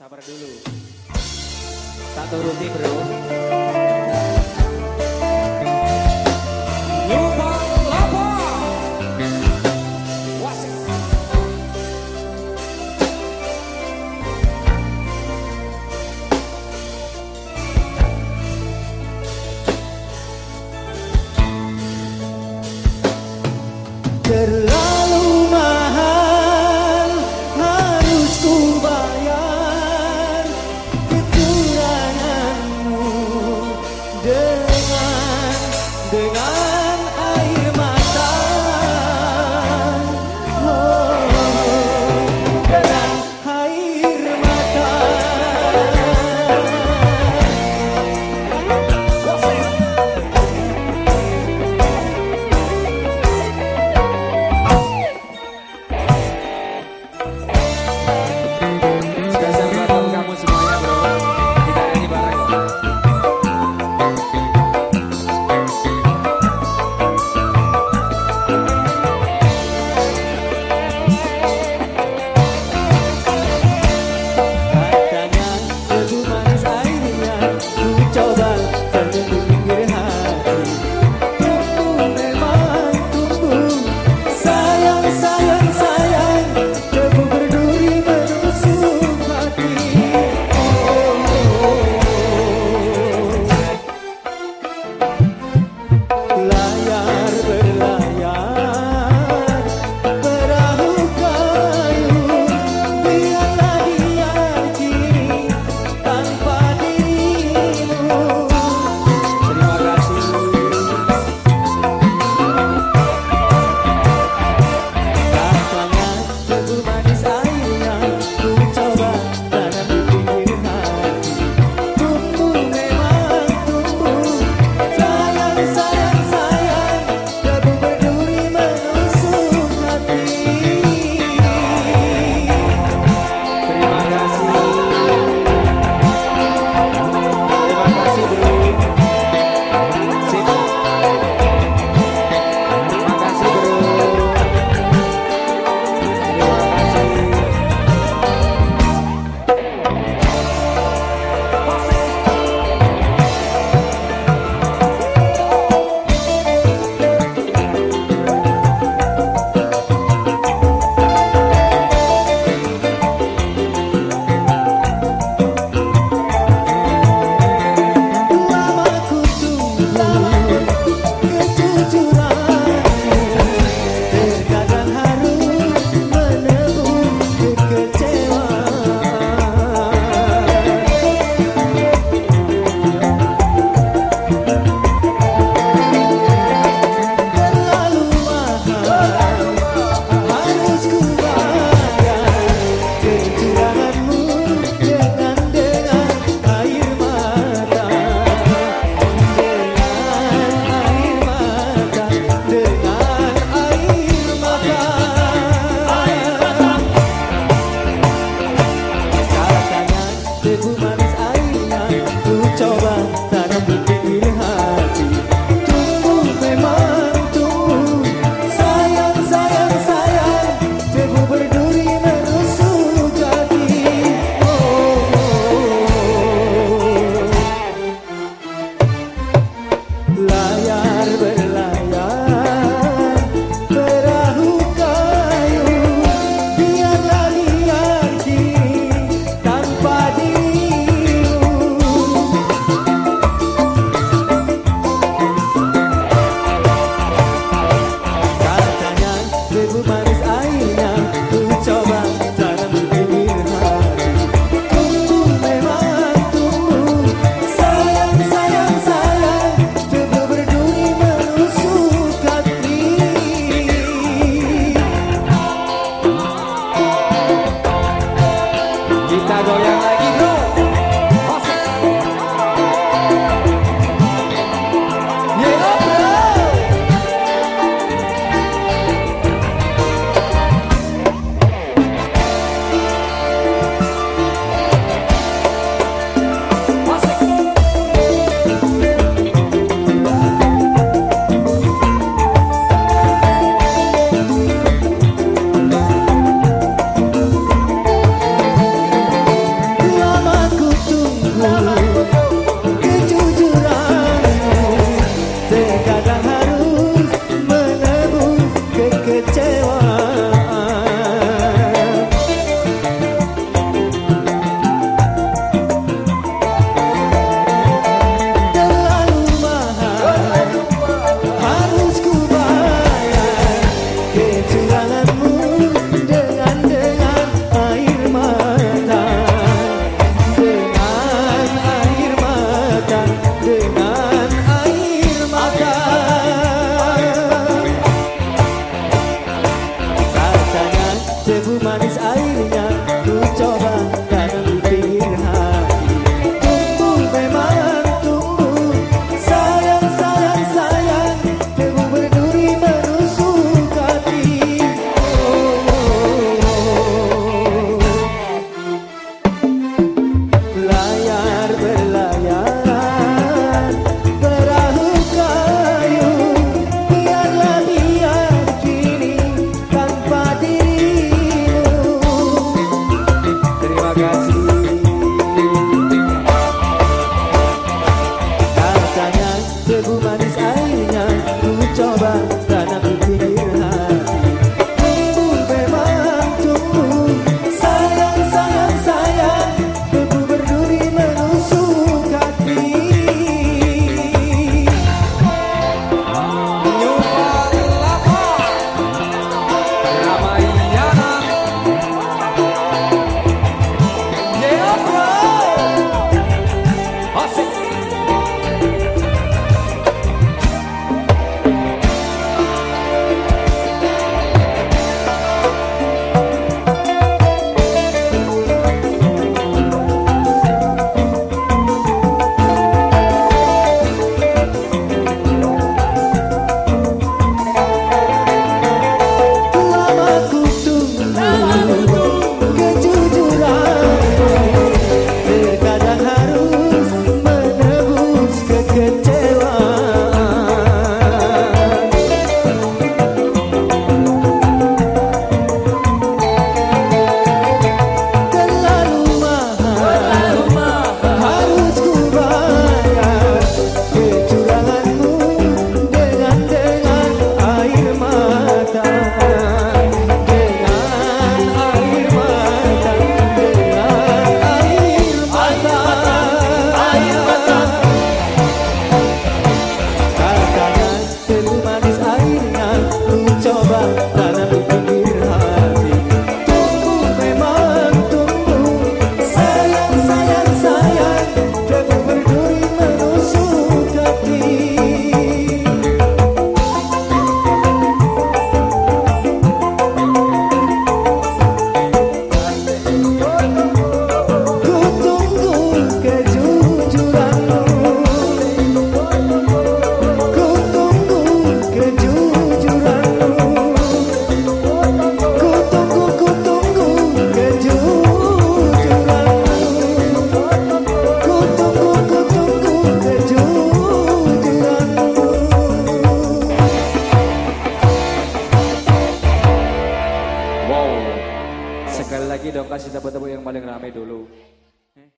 Sabar dulu. Tak turuti bro.